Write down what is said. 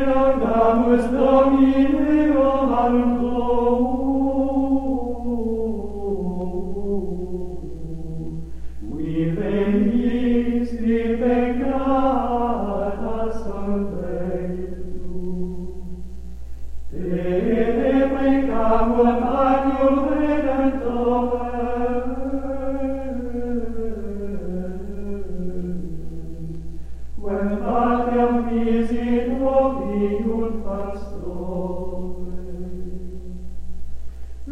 Regardamus Domine Olandum, qui venis di peccata solventum,